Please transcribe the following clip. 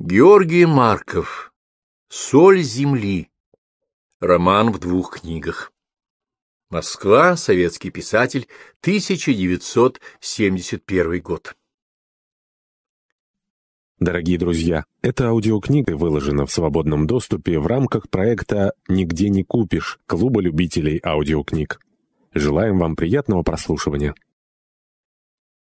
Георгий Марков. Соль земли. Роман в двух книгах. Москва. Советский писатель. 1971 год. Дорогие друзья, эта аудиокнига выложена в свободном доступе в рамках проекта «Нигде не купишь» Клуба любителей аудиокниг. Желаем вам приятного прослушивания.